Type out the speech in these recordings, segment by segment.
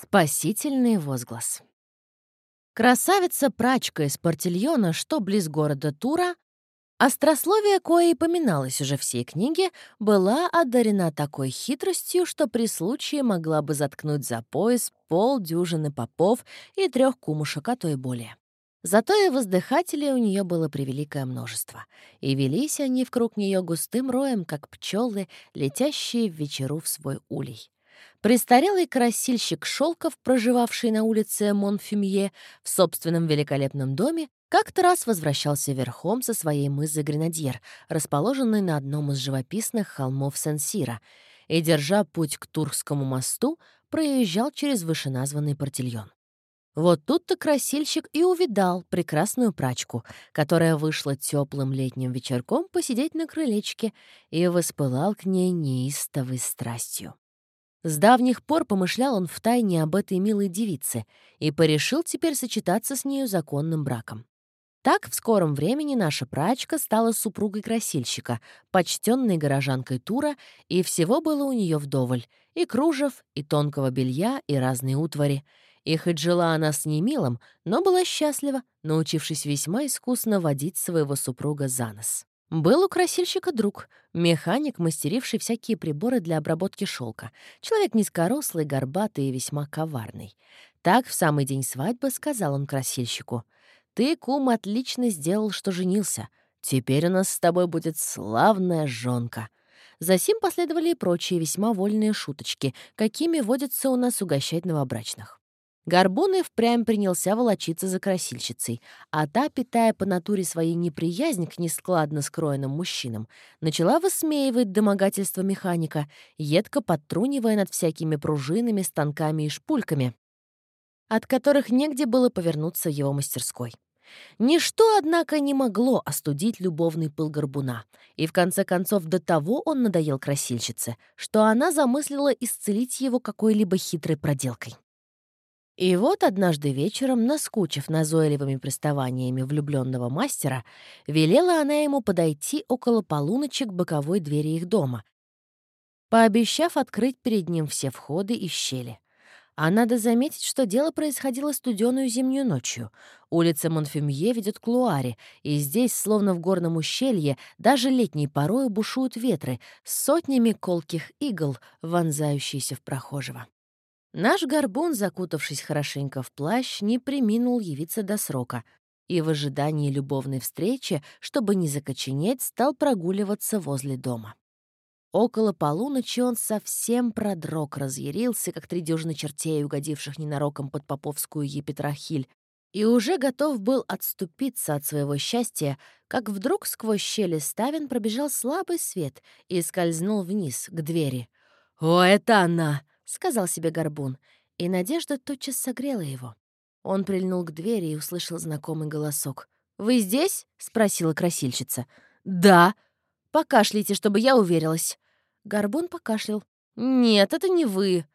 Спасительный возглас. Красавица-прачка из Портильона, что близ города Тура, острословие кое и поминалось уже всей книге, была одарена такой хитростью, что при случае могла бы заткнуть за пояс полдюжины попов и трех кумушек, а то и более. Зато и воздыхателей у нее было превеликое множество, и велись они в круг нее густым роем, как пчелы, летящие в вечеру в свой улей. Престарелый красильщик Шелков, проживавший на улице Монфюмье в собственном великолепном доме, как-то раз возвращался верхом со своей мызы Гренадьер, расположенной на одном из живописных холмов Сен-Сира, и, держа путь к Турскому мосту, проезжал через вышеназванный портильон. Вот тут-то красильщик и увидал прекрасную прачку, которая вышла теплым летним вечерком посидеть на крылечке и воспылал к ней неистовой страстью. С давних пор помышлял он втайне об этой милой девице и порешил теперь сочетаться с нею законным браком. Так в скором времени наша прачка стала супругой красильщика, почтенной горожанкой Тура, и всего было у нее вдоволь — и кружев, и тонкого белья, и разные утвари. И хоть жила она с немилым, но была счастлива, научившись весьма искусно водить своего супруга за нос. Был у красильщика друг, механик, мастеривший всякие приборы для обработки шелка. Человек низкорослый, горбатый и весьма коварный. Так в самый день свадьбы сказал он красильщику. «Ты, кум, отлично сделал, что женился. Теперь у нас с тобой будет славная жонка». Засим последовали и прочие весьма вольные шуточки, какими водится у нас угощать новобрачных. Горбун и впрямь принялся волочиться за красильщицей, а та, питая по натуре своей неприязнь к нескладно скроенным мужчинам, начала высмеивать домогательство механика, едко подтрунивая над всякими пружинами, станками и шпульками, от которых негде было повернуться его мастерской. Ничто, однако, не могло остудить любовный пыл горбуна, и в конце концов до того он надоел красильщице, что она замыслила исцелить его какой-либо хитрой проделкой. И вот однажды вечером, наскучив назойливыми приставаниями влюбленного мастера, велела она ему подойти около полуночи к боковой двери их дома, пообещав открыть перед ним все входы и щели. А надо заметить, что дело происходило студеную зимнюю ночью. Улица Монфемье ведет к Луаре, и здесь, словно в горном ущелье, даже летней порою бушуют ветры с сотнями колких игл, вонзающиеся в прохожего. Наш горбун, закутавшись хорошенько в плащ, не приминул явиться до срока и в ожидании любовной встречи, чтобы не закоченеть, стал прогуливаться возле дома. Около полуночи он совсем продрог, разъярился, как три дюжины чертей, угодивших ненароком под Поповскую епитрахиль, и уже готов был отступиться от своего счастья, как вдруг сквозь щели ставен пробежал слабый свет и скользнул вниз, к двери. «О, это она!» — сказал себе Горбун, и надежда тотчас согрела его. Он прильнул к двери и услышал знакомый голосок. «Вы здесь?» — спросила красильщица. «Да». «Покашляйте, чтобы я уверилась». Горбун покашлял. «Нет, это не вы».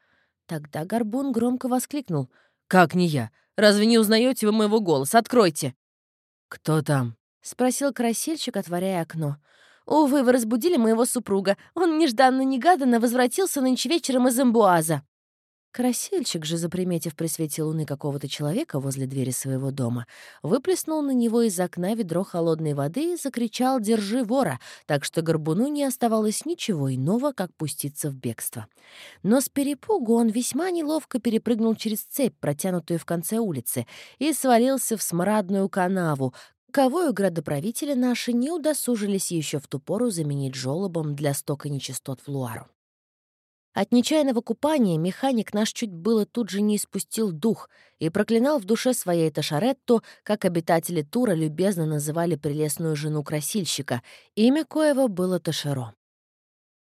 Тогда Горбун громко воскликнул. «Как не я? Разве не узнаете вы моего голоса? Откройте!» «Кто там?» — спросил красильщик, отворяя окно. Увы, вы разбудили моего супруга. Он нежданно-негаданно возвратился нынче вечером из Эмбуаза». Красильщик же, заприметив при свете луны какого-то человека возле двери своего дома, выплеснул на него из окна ведро холодной воды и закричал «Держи вора!», так что Горбуну не оставалось ничего иного, как пуститься в бегство. Но с перепугу он весьма неловко перепрыгнул через цепь, протянутую в конце улицы, и свалился в смрадную канаву, Ковою градоправители наши не удосужились еще в ту пору заменить жолобом для стока нечистот в Луару. От нечаянного купания механик наш чуть было тут же не испустил дух и проклинал в душе своей Ташаретту, как обитатели Тура любезно называли прелестную жену красильщика, имя коего было Ташеро.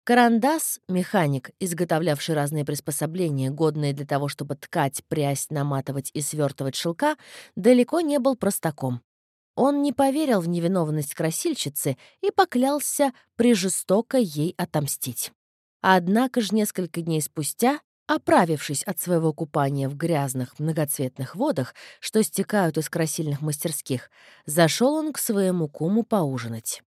Карандас, механик, изготовлявший разные приспособления, годные для того, чтобы ткать, прясть, наматывать и свертывать шелка, далеко не был простаком. Он не поверил в невиновность красильщицы и поклялся прижестоко ей отомстить. Однако же несколько дней спустя, оправившись от своего купания в грязных многоцветных водах, что стекают из красильных мастерских, зашел он к своему куму поужинать.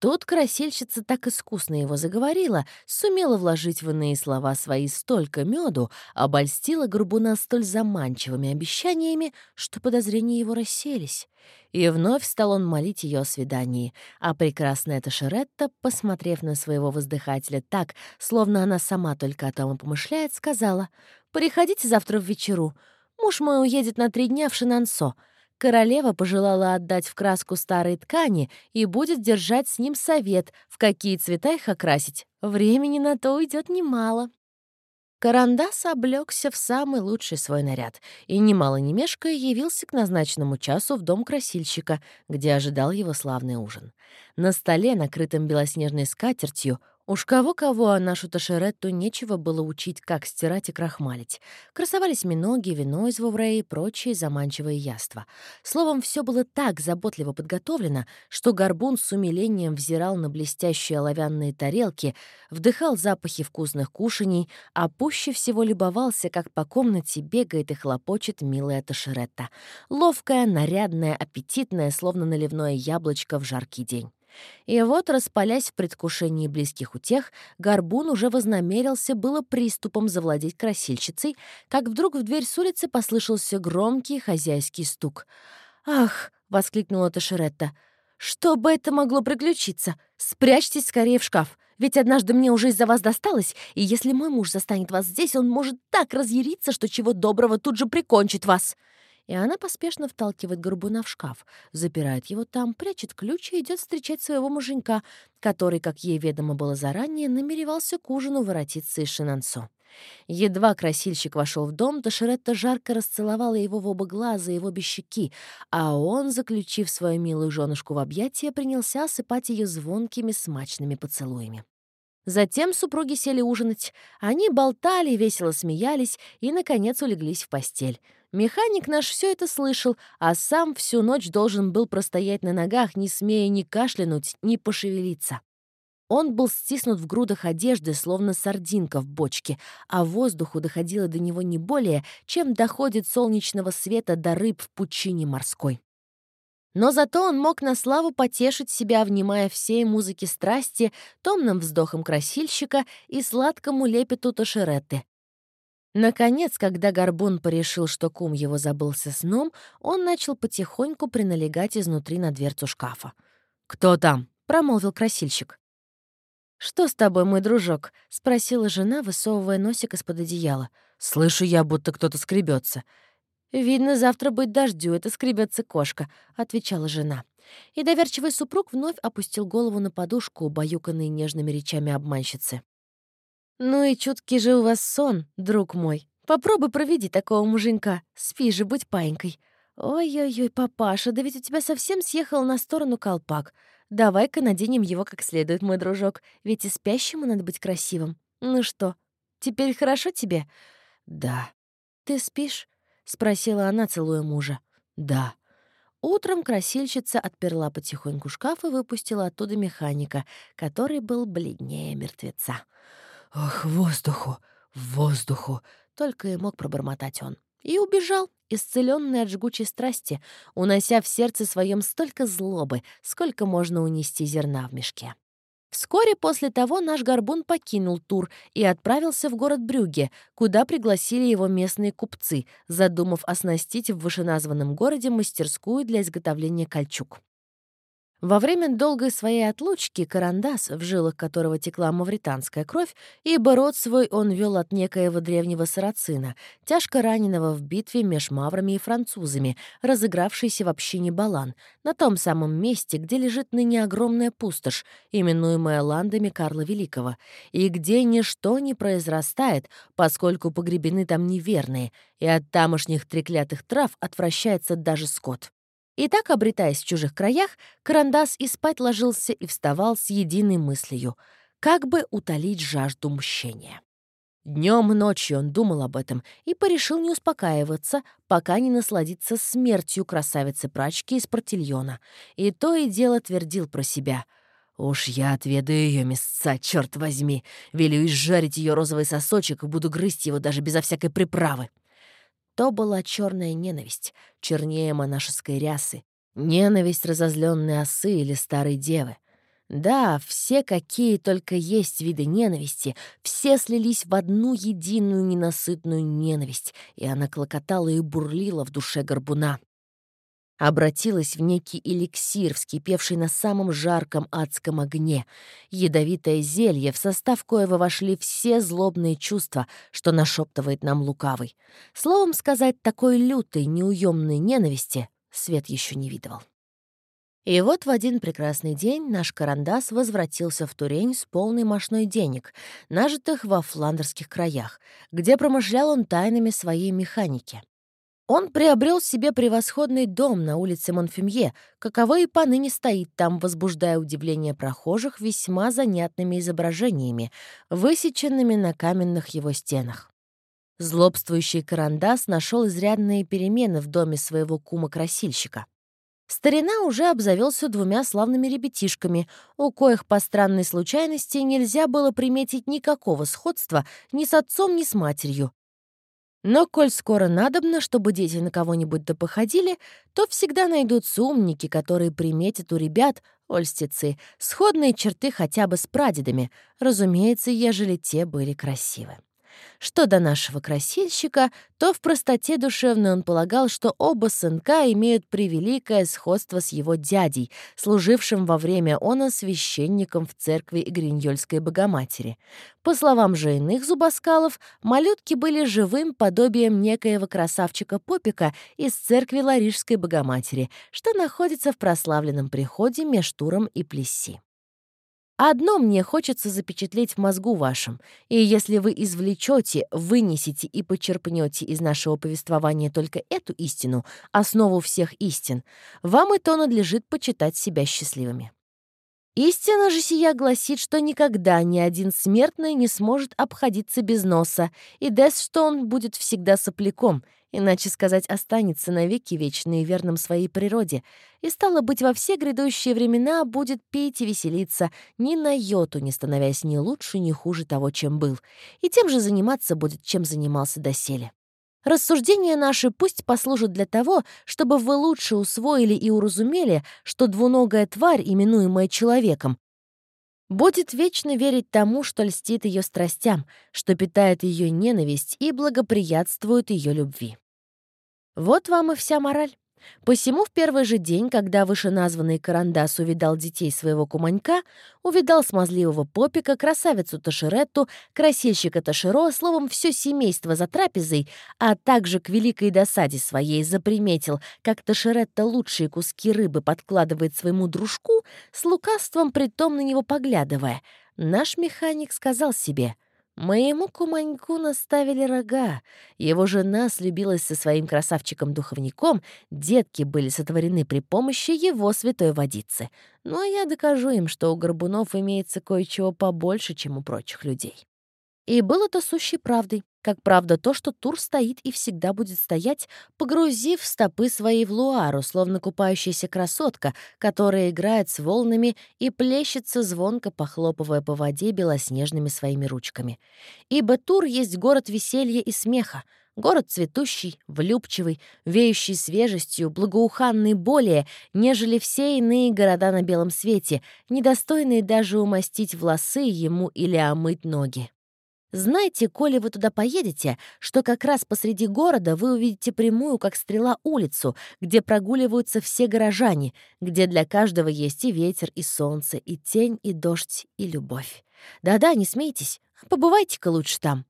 Тут красильщица так искусно его заговорила, сумела вложить в иные слова свои столько меду, обольстила Горбуна столь заманчивыми обещаниями, что подозрения его расселись. И вновь стал он молить ее о свидании, а прекрасная Ташеретта, посмотрев на своего воздыхателя так, словно она сама только о том и помышляет, сказала, «Приходите завтра в вечеру. Муж мой уедет на три дня в Шинансо. Королева пожелала отдать в краску старые ткани и будет держать с ним совет, в какие цвета их окрасить. Времени на то уйдет немало. Карандас облегся в самый лучший свой наряд и, немало не мешкая, явился к назначенному часу в дом красильщика, где ожидал его славный ужин. На столе, накрытом белоснежной скатертью, Уж кого-кого, а нашу Ташеретту нечего было учить, как стирать и крахмалить. Красовались миноги, вино из Воврея и прочие заманчивые яства. Словом, все было так заботливо подготовлено, что Горбун с умилением взирал на блестящие оловянные тарелки, вдыхал запахи вкусных кушаний, а пуще всего любовался, как по комнате бегает и хлопочет милая Ташеретта. Ловкая, нарядная, аппетитная, словно наливное яблочко в жаркий день. И вот, распалясь в предвкушении близких утех, Горбун уже вознамерился было приступом завладеть красильщицей, как вдруг в дверь с улицы послышался громкий хозяйский стук. «Ах!» — воскликнула Ташеретта. «Что бы это могло приключиться? Спрячьтесь скорее в шкаф, ведь однажды мне уже из-за вас досталось, и если мой муж застанет вас здесь, он может так разъяриться, что чего доброго тут же прикончит вас!» И она поспешно вталкивает горбуна в шкаф, запирает его там, прячет ключ и идет встречать своего муженька, который, как ей ведомо было заранее, намеревался к ужину воротиться из Шинансо. Едва красильщик вошел в дом, то Шеретта жарко расцеловала его в оба глаза и в обе щеки, а он, заключив свою милую женушку в объятия, принялся осыпать ее звонкими смачными поцелуями. Затем супруги сели ужинать. Они болтали, весело смеялись и, наконец, улеглись в постель. Механик наш все это слышал, а сам всю ночь должен был простоять на ногах, не смея ни кашлянуть, ни пошевелиться. Он был стиснут в грудах одежды, словно сардинка в бочке, а воздуху доходило до него не более, чем доходит солнечного света до рыб в пучине морской. Но зато он мог на славу потешить себя, внимая всей музыке страсти, томным вздохом красильщика и сладкому лепету Тошеретты. Наконец, когда Горбун порешил, что кум его забылся сном, он начал потихоньку приналегать изнутри на дверцу шкафа. «Кто там?» — промолвил красильщик. «Что с тобой, мой дружок?» — спросила жена, высовывая носик из-под одеяла. «Слышу я, будто кто-то скребется. «Видно, завтра будет дождю, это скребется кошка», — отвечала жена. И доверчивый супруг вновь опустил голову на подушку, убаюканный нежными речами обманщицы. «Ну и чуткий же у вас сон, друг мой. Попробуй проведи такого муженька. Спи же, будь паинькой. Ой-ой-ой, папаша, да ведь у тебя совсем съехал на сторону колпак. Давай-ка наденем его как следует, мой дружок, ведь и спящему надо быть красивым. Ну что, теперь хорошо тебе?» «Да». «Ты спишь?» — спросила она, целуя мужа. «Да». Утром красильщица отперла потихоньку шкаф и выпустила оттуда механика, который был бледнее мертвеца. «Ох, воздуху, воздуху!» — только и мог пробормотать он. И убежал, исцеленный от жгучей страсти, унося в сердце своем столько злобы, сколько можно унести зерна в мешке. Вскоре после того наш горбун покинул тур и отправился в город Брюге, куда пригласили его местные купцы, задумав оснастить в вышеназванном городе мастерскую для изготовления кольчуг. Во время долгой своей отлучки Карандас, в жилах которого текла мавританская кровь, ибо род свой он вел от некоего древнего сарацина, тяжко раненого в битве меж маврами и французами, разыгравшейся в общине Балан, на том самом месте, где лежит ныне огромная пустошь, именуемая ландами Карла Великого, и где ничто не произрастает, поскольку погребены там неверные, и от тамошних треклятых трав отвращается даже скот. И так, обретаясь в чужих краях, Карандас и спать ложился и вставал с единой мыслью — как бы утолить жажду мщения. Днем и ночью он думал об этом и порешил не успокаиваться, пока не насладиться смертью красавицы-прачки из портильона. И то и дело твердил про себя. «Уж я отведаю ее мясца, черт возьми! Велю изжарить ее розовый сосочек и буду грызть его даже безо всякой приправы!» То была черная ненависть, чернее монашеской рясы, ненависть разозленной осы или старой девы. Да, все, какие только есть виды ненависти, все слились в одну единую ненасытную ненависть, и она клокотала и бурлила в душе горбуна. Обратилась в некий эликсир, вскипевший на самом жарком адском огне, ядовитое зелье, в состав коего вошли все злобные чувства, что нашептывает нам лукавый. Словом сказать, такой лютой, неуемной ненависти свет еще не видывал. И вот в один прекрасный день наш Карандас возвратился в Турень с полной мошной денег, нажитых во фландерских краях, где промышлял он тайнами своей механики. Он приобрел себе превосходный дом на улице Монфемье, каковой и поныне стоит там, возбуждая удивление прохожих весьма занятными изображениями, высеченными на каменных его стенах. Злобствующий Карандас нашел изрядные перемены в доме своего кума-красильщика. Старина уже обзавелся двумя славными ребятишками, у коих по странной случайности нельзя было приметить никакого сходства ни с отцом, ни с матерью. Но коль скоро надобно, чтобы дети на кого-нибудь да походили, то всегда найдутся умники, которые приметят у ребят, ольстицы, сходные черты хотя бы с прадедами, разумеется, ежели те были красивы. Что до нашего красильщика, то в простоте душевной он полагал, что оба сынка имеют превеликое сходство с его дядей, служившим во время она священником в церкви Игриньольской Богоматери. По словам же иных зубоскалов, малютки были живым подобием некоего красавчика Попика из церкви Ларижской Богоматери, что находится в прославленном приходе меж Туром и Плесси. Одно мне хочется запечатлеть в мозгу вашем, и если вы извлечете, вынесете и почерпнете из нашего повествования только эту истину, основу всех истин, вам и то надлежит почитать себя счастливыми. Истина же сия гласит, что никогда ни один смертный не сможет обходиться без носа, и дес, что он будет всегда сопляком, иначе сказать, останется навеки вечный и верным своей природе, и, стало быть, во все грядущие времена будет петь и веселиться, ни на йоту не становясь ни лучше, ни хуже того, чем был, и тем же заниматься будет, чем занимался доселе. Рассуждения наши пусть послужат для того, чтобы вы лучше усвоили и уразумели, что двуногая тварь, именуемая человеком, будет вечно верить тому, что льстит ее страстям, что питает ее ненависть и благоприятствует ее любви. Вот вам и вся мораль. Посему в первый же день, когда вышеназванный Карандас увидал детей своего куманька, увидал смазливого попика, красавицу Таширетту, красильщика Таширо, словом, все семейство за трапезой, а также к великой досаде своей заприметил, как Таширетта лучшие куски рыбы подкладывает своему дружку, с лукавством притом на него поглядывая, наш механик сказал себе — Моему куманьку наставили рога. Его жена слюбилась со своим красавчиком-духовником, детки были сотворены при помощи его святой водицы. Но я докажу им, что у горбунов имеется кое-чего побольше, чем у прочих людей. И было то сущей правдой, как правда то, что Тур стоит и всегда будет стоять, погрузив стопы свои в луару, словно купающаяся красотка, которая играет с волнами и плещется звонко, похлопывая по воде белоснежными своими ручками. Ибо Тур есть город веселья и смеха, Город цветущий, влюбчивый, веющий свежестью, благоуханный более, нежели все иные города на белом свете, недостойные даже умастить волосы ему или омыть ноги. Знайте, коли вы туда поедете, что как раз посреди города вы увидите прямую, как стрела, улицу, где прогуливаются все горожане, где для каждого есть и ветер, и солнце, и тень, и дождь, и любовь. Да-да, не смейтесь, побывайте-ка лучше там.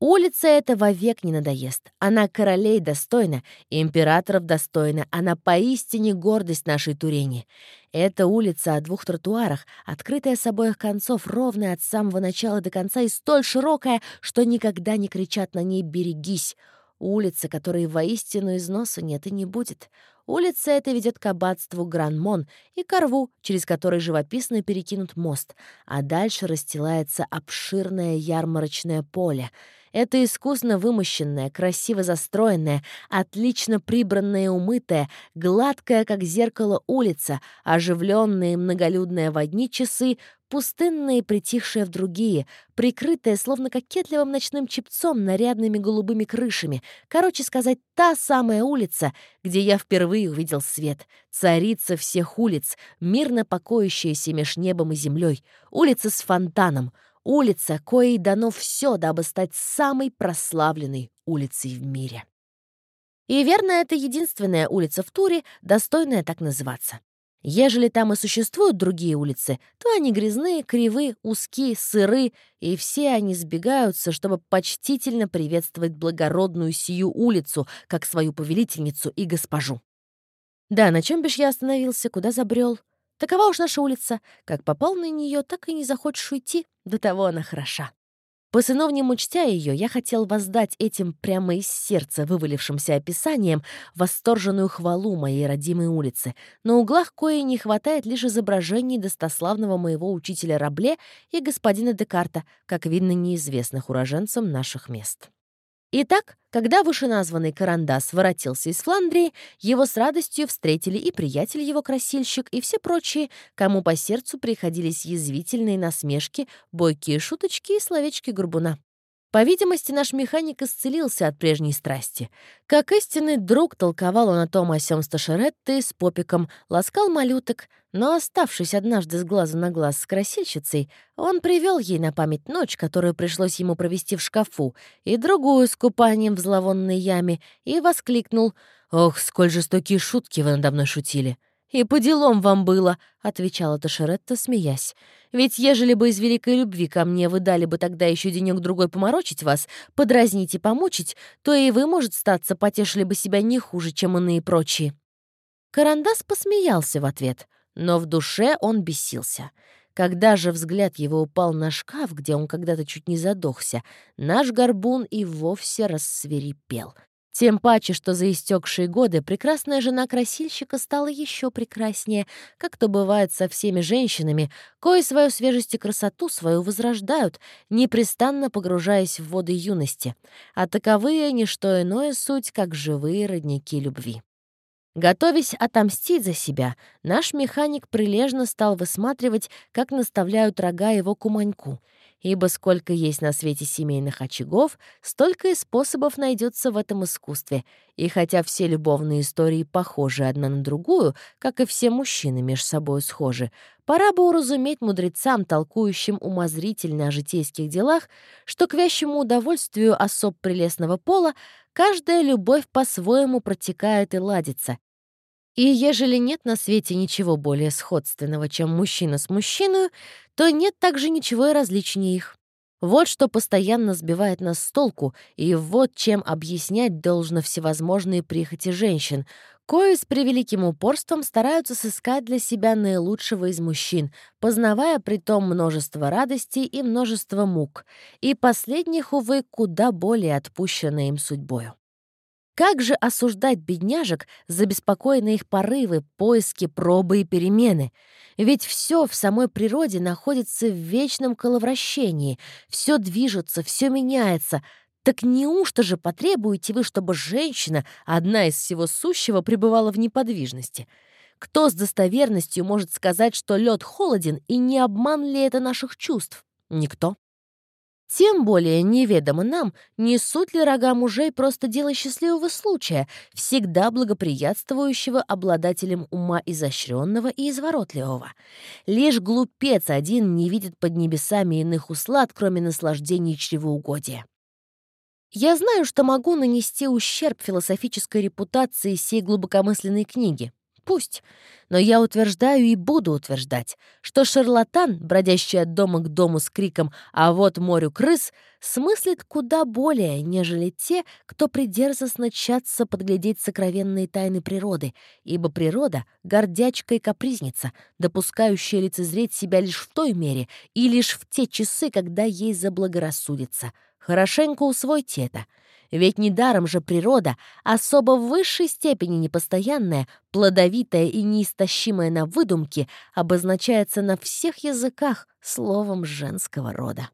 Улица эта вовек не надоест. Она королей достойна, императоров достойна, она поистине гордость нашей Турени. Эта улица о двух тротуарах, открытая с обоих концов, ровная от самого начала до конца и столь широкая, что никогда не кричат на ней «берегись». Улица, которой воистину износу нет и не будет. Улица эта ведет к аббатству Гранмон и к через который живописно перекинут мост, а дальше расстилается обширное ярмарочное поле — Это искусно вымощенная, красиво застроенная, отлично прибранная умытая, гладкая, как зеркало, улица, оживленная и многолюдная в одни часы, пустынная и притихшая в другие, прикрытая, словно кокетливым ночным чепцом, нарядными голубыми крышами. Короче сказать, та самая улица, где я впервые увидел свет. Царица всех улиц, мирно покоящаяся меж небом и землей. Улица с фонтаном. Улица, коей дано все, дабы стать самой прославленной улицей в мире. И верно, это единственная улица в Туре, достойная так называться. Ежели там и существуют другие улицы, то они грязные, кривые, узкие, сыры, и все они сбегаются, чтобы почтительно приветствовать благородную сию улицу, как свою повелительницу и госпожу. Да, на чем бишь я остановился, куда забрел? Такова уж наша улица. Как попал на нее, так и не захочешь уйти. До того она хороша. По сыновнему чтя ее, я хотел воздать этим прямо из сердца вывалившимся описанием восторженную хвалу моей родимой улицы. На углах кое не хватает лишь изображений достославного моего учителя Рабле и господина Декарта, как видно, неизвестных уроженцам наших мест. Итак, когда вышеназванный Карандас воротился из Фландрии, его с радостью встретили и приятель его красильщик, и все прочие, кому по сердцу приходились язвительные насмешки, бойкие шуточки и словечки горбуна. По видимости, наш механик исцелился от прежней страсти. Как истинный друг толковал он о том о сём Сташеретте с попиком, ласкал малюток, но, оставшись однажды с глаза на глаз с красильщицей, он привел ей на память ночь, которую пришлось ему провести в шкафу, и другую с купанием в зловонной яме, и воскликнул «Ох, сколь жестокие шутки вы надо мной шутили!» «И по делам вам было», — отвечала Ташеретта, смеясь. «Ведь ежели бы из великой любви ко мне вы дали бы тогда еще денек-другой поморочить вас, подразнить и помучить, то и вы, может, статься, потешили бы себя не хуже, чем иные прочие». Карандас посмеялся в ответ, но в душе он бесился. Когда же взгляд его упал на шкаф, где он когда-то чуть не задохся, наш горбун и вовсе рассверепел — тем паче, что за истекшие годы прекрасная жена красильщика стала еще прекраснее, как то бывает со всеми женщинами, кои свою свежесть и красоту свою возрождают, непрестанно погружаясь в воды юности, а таковые — не что иное суть, как живые родники любви. Готовясь отомстить за себя, наш механик прилежно стал высматривать, как наставляют рога его куманьку — ибо сколько есть на свете семейных очагов, столько и способов найдется в этом искусстве, и хотя все любовные истории похожи одна на другую, как и все мужчины между собой схожи, пора бы уразуметь мудрецам, толкующим умозрительно о житейских делах, что к вящему удовольствию особ прелестного пола каждая любовь по-своему протекает и ладится, и ежели нет на свете ничего более сходственного, чем мужчина с мужчиной, то нет также ничего и различнее их. Вот что постоянно сбивает нас с толку, и вот чем объяснять должно всевозможные прихоти женщин, кои с превеликим упорством стараются сыскать для себя наилучшего из мужчин, познавая при том множество радостей и множество мук, и последних, увы, куда более отпущенные им судьбою. Как же осуждать бедняжек за беспокойные их порывы, поиски, пробы и перемены? Ведь все в самой природе находится в вечном коловращении, все движется, все меняется. Так неужто же потребуете вы, чтобы женщина, одна из всего сущего, пребывала в неподвижности? Кто с достоверностью может сказать, что лед холоден, и не обман ли это наших чувств? Никто. Тем более неведомо нам, не суть ли рога мужей просто дело счастливого случая, всегда благоприятствующего обладателям ума изощренного и изворотливого. Лишь глупец один не видит под небесами иных услад, кроме наслаждений чревоугодия. Я знаю, что могу нанести ущерб философической репутации сей глубокомысленной книги. Пусть. Но я утверждаю и буду утверждать, что шарлатан, бродящий от дома к дому с криком «А вот морю крыс», смыслит куда более, нежели те, кто придерзостно тщатся подглядеть сокровенные тайны природы, ибо природа — гордячка и капризница, допускающая лицезреть себя лишь в той мере и лишь в те часы, когда ей заблагорассудится. Хорошенько усвойте это — ведь недаром же природа, особо в высшей степени непостоянная, плодовитая и неистощимая на выдумки, обозначается на всех языках словом женского рода.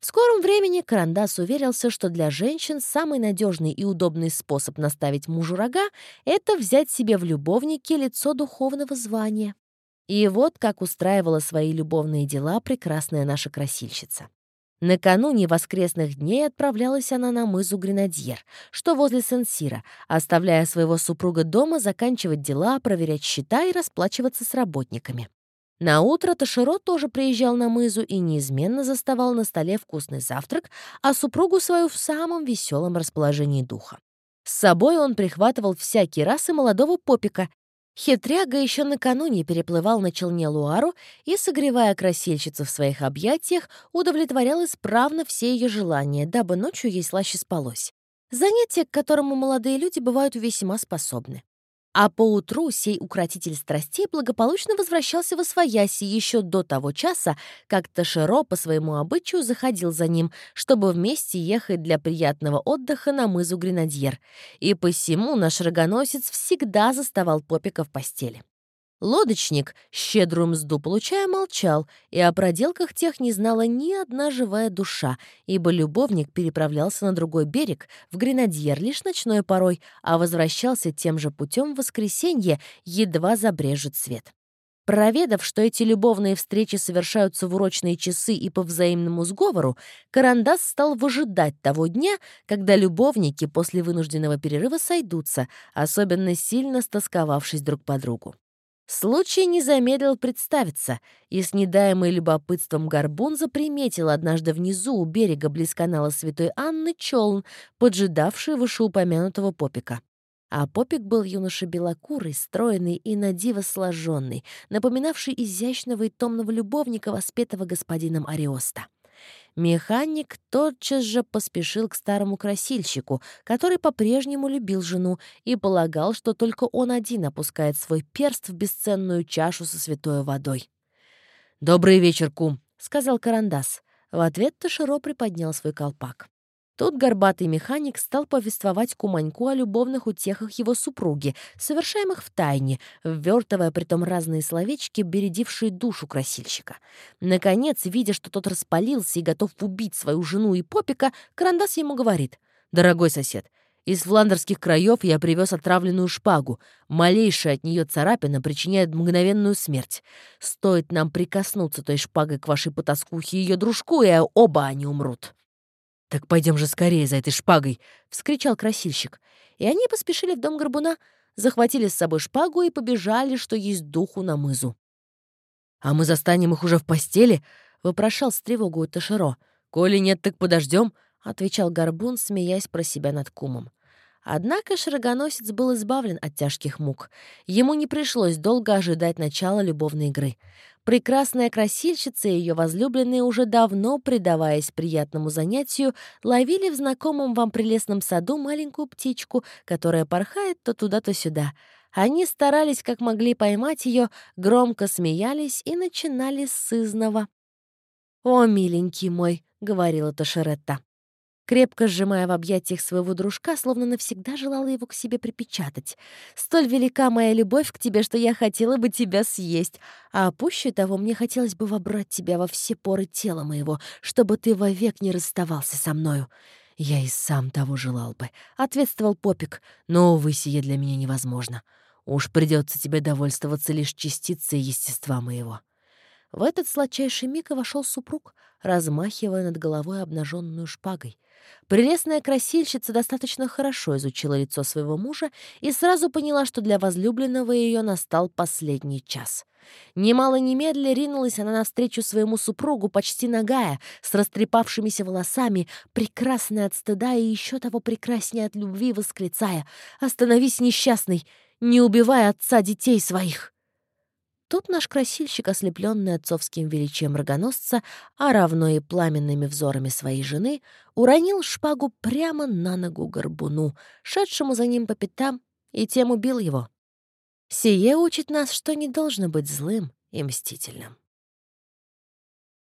В скором времени Карандас уверился, что для женщин самый надежный и удобный способ наставить мужу рога — это взять себе в любовники лицо духовного звания. И вот как устраивала свои любовные дела прекрасная наша красильщица. Накануне воскресных дней отправлялась она на мызу Гренадьер, что возле Сен-Сира, оставляя своего супруга дома заканчивать дела, проверять счета и расплачиваться с работниками. На утро Таширо тоже приезжал на мызу и неизменно заставал на столе вкусный завтрак, а супругу свою в самом веселом расположении духа. С собой он прихватывал всякий раз и молодого попика. Хитряга еще накануне переплывал на челне Луару и, согревая красильщицу в своих объятиях, удовлетворял исправно все ее желания, дабы ночью ей слаще спалось. Занятие, к которому молодые люди бывают весьма способны. А поутру сей укротитель страстей благополучно возвращался во свояси еще до того часа, как Ташеро по своему обычаю заходил за ним, чтобы вместе ехать для приятного отдыха на мызу Гренадьер. И посему наш рогоносец всегда заставал Попика в постели. Лодочник, щедрую мзду получая, молчал, и о проделках тех не знала ни одна живая душа, ибо любовник переправлялся на другой берег, в Гренадьер, лишь ночной порой, а возвращался тем же путем в воскресенье, едва забрежет свет. Проведав, что эти любовные встречи совершаются в урочные часы и по взаимному сговору, Карандас стал выжидать того дня, когда любовники после вынужденного перерыва сойдутся, особенно сильно стосковавшись друг по другу. Случай не замедлил представиться, и с недаемой любопытством Горбун заприметил однажды внизу у берега близ канала Святой Анны челн, поджидавший вышеупомянутого попика. А попик был юноша белокурый, стройный и надиво сложенный, напоминавший изящного и томного любовника, воспетого господином Ариоста. Механик тотчас же поспешил к старому красильщику, который по-прежнему любил жену и полагал, что только он один опускает свой перст в бесценную чашу со святой водой. «Добрый вечер, кум», — сказал Карандас. В ответ Таширо приподнял свой колпак. Тут горбатый механик стал повествовать Куманьку о любовных утехах его супруги, совершаемых в тайне, ввертывая притом разные словечки, бередившие душу красильщика. Наконец, видя, что тот распалился и готов убить свою жену и попика, Карандас ему говорит, «Дорогой сосед, из фландерских краев я привез отравленную шпагу. Малейшая от нее царапина причиняет мгновенную смерть. Стоит нам прикоснуться той шпагой к вашей потаскухе и ее дружку, и оба они умрут». «Так пойдем же скорее за этой шпагой!» — вскричал красильщик. И они поспешили в дом горбуна, захватили с собой шпагу и побежали, что есть духу на мызу. «А мы застанем их уже в постели?» — вопрошал с тревогой Таширо. «Коли нет, так подождем», — отвечал горбун, смеясь про себя над кумом. Однако широгоносец был избавлен от тяжких мук. Ему не пришлось долго ожидать начала любовной игры. Прекрасная красильщица и ее возлюбленные, уже давно предаваясь приятному занятию, ловили в знакомом вам прелестном саду маленькую птичку, которая порхает то туда, то сюда. Они старались, как могли поймать ее, громко смеялись и начинали с. «О, миленький мой!» — говорила Тошеретта крепко сжимая в объятиях своего дружка, словно навсегда желала его к себе припечатать. «Столь велика моя любовь к тебе, что я хотела бы тебя съесть, а пуще того мне хотелось бы вобрать тебя во все поры тела моего, чтобы ты вовек не расставался со мною». «Я и сам того желал бы», — ответствовал Попик, «но, увы, сие для меня невозможно. Уж придется тебе довольствоваться лишь частицей естества моего». В этот сладчайший миг вошел супруг, размахивая над головой обнаженную шпагой. Прелестная красильщица достаточно хорошо изучила лицо своего мужа и сразу поняла, что для возлюбленного ее настал последний час. Немало немедля ринулась она навстречу своему супругу, почти нагая, с растрепавшимися волосами, прекрасная от стыда и еще того прекраснее от любви, восклицая «Остановись, несчастный! Не убивай отца детей своих!» Тут наш красильщик, ослепленный отцовским величием рогоносца, а равно и пламенными взорами своей жены, уронил шпагу прямо на ногу горбуну, шедшему за ним по пятам, и тем убил его. Сие учит нас, что не должно быть злым и мстительным.